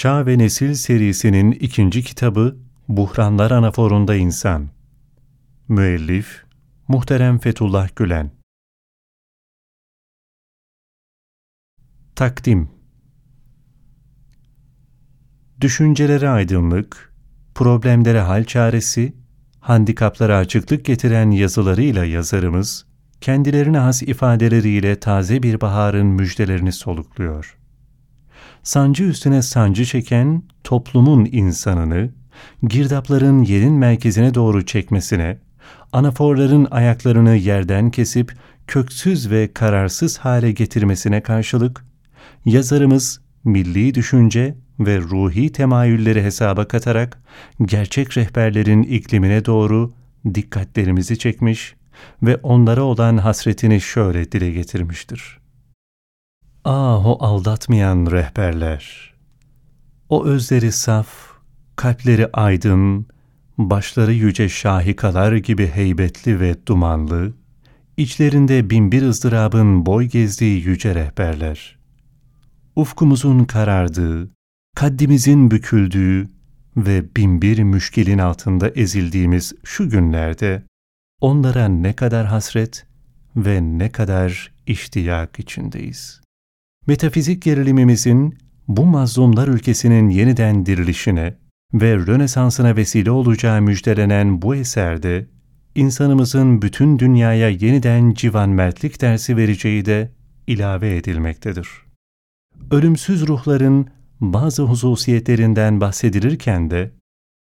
Çağ ve Nesil serisinin ikinci kitabı Buhranlar Anaforunda İnsan. Müellif Muhterem Fethullah Gülen. Takdim. Düşüncelere aydınlık, problemlere hal çaresi, handikaplara açıklık getiren yazılarıyla yazarımız, kendilerine has ifadeleriyle taze bir baharın müjdelerini solukluyor. Sancı üstüne sancı çeken toplumun insanını, girdapların yerin merkezine doğru çekmesine, anaforların ayaklarını yerden kesip köksüz ve kararsız hale getirmesine karşılık, yazarımız milli düşünce ve ruhi temayülleri hesaba katarak gerçek rehberlerin iklimine doğru dikkatlerimizi çekmiş ve onlara olan hasretini şöyle dile getirmiştir. Ah o aldatmayan rehberler! O özleri saf, kalpleri aydın, başları yüce şahikalar gibi heybetli ve dumanlı, içlerinde binbir ızdırabın boy gezdiği yüce rehberler. Ufkumuzun karardığı, kaddimizin büküldüğü ve binbir müşkilin altında ezildiğimiz şu günlerde onlara ne kadar hasret ve ne kadar iştiyak içindeyiz. Metafizik gerilimimizin bu mazlumlar ülkesinin yeniden dirilişine ve Rönesans'ına vesile olacağı müjdelenen bu eserde, insanımızın bütün dünyaya yeniden civan mertlik dersi vereceği de ilave edilmektedir. Ölümsüz ruhların bazı hususiyetlerinden bahsedilirken de,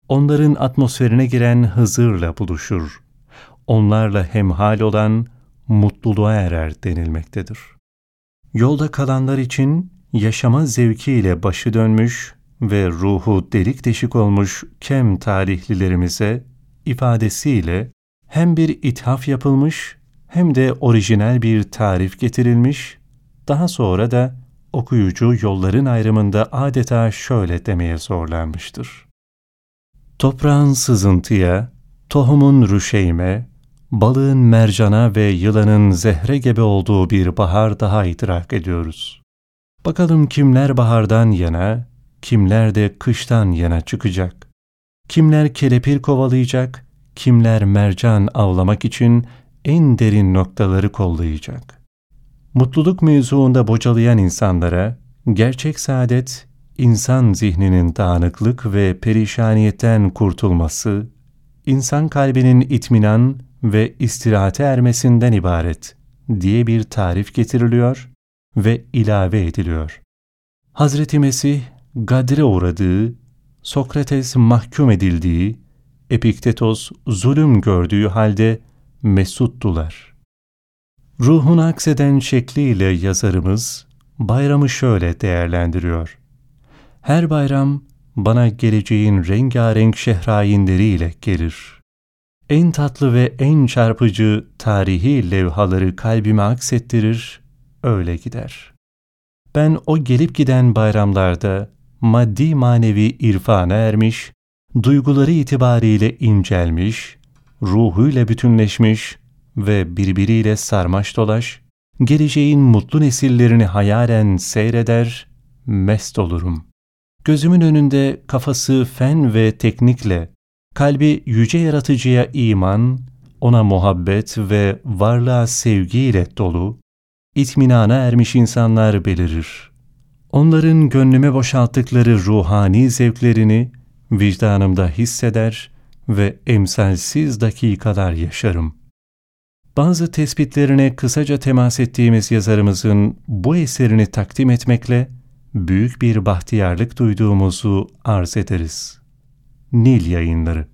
onların atmosferine giren Hızır'la buluşur, onlarla hemhal olan mutluluğa erer denilmektedir. Yolda kalanlar için yaşama zevkiyle başı dönmüş ve ruhu delik deşik olmuş kem talihlilerimize ifadesiyle hem bir ithaf yapılmış hem de orijinal bir tarif getirilmiş, daha sonra da okuyucu yolların ayrımında adeta şöyle demeye zorlanmıştır. Toprağın sızıntıya, tohumun rüşeyme, balığın mercana ve yılanın zehre gebe olduğu bir bahar daha idrak ediyoruz. Bakalım kimler bahardan yana, kimler de kıştan yana çıkacak. Kimler kelepir kovalayacak, kimler mercan avlamak için en derin noktaları kollayacak. Mutluluk mevzuunda bocalayan insanlara, gerçek saadet, insan zihninin dağınıklık ve perişaniyetten kurtulması, insan kalbinin itminan ve istirahate ermesinden ibaret diye bir tarif getiriliyor ve ilave ediliyor. Hazreti Mesih gadre uğradığı, Sokrates mahkum edildiği, Epiktetos zulüm gördüğü halde mesuttular. Ruhunu akseden şekliyle yazarımız bayramı şöyle değerlendiriyor. Her bayram bana geleceğin rengarenk şehrayinleriyle gelir.'' En tatlı ve en çarpıcı tarihi levhaları kalbime aksettirir, öyle gider. Ben o gelip giden bayramlarda maddi manevi irfana ermiş, duyguları itibariyle incelmiş, ruhuyla bütünleşmiş ve birbiriyle sarmaş dolaş, geleceğin mutlu nesillerini hayalen seyreder, mest olurum. Gözümün önünde kafası fen ve teknikle kalbi yüce yaratıcıya iman, ona muhabbet ve varlığa sevgiyle dolu, itminana ermiş insanlar belirir. Onların gönlüme boşalttıkları ruhani zevklerini vicdanımda hisseder ve emsalsiz dakikalar yaşarım. Bazı tespitlerine kısaca temas ettiğimiz yazarımızın bu eserini takdim etmekle büyük bir bahtiyarlık duyduğumuzu arz ederiz. Nil Yayınları